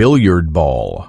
billiard ball.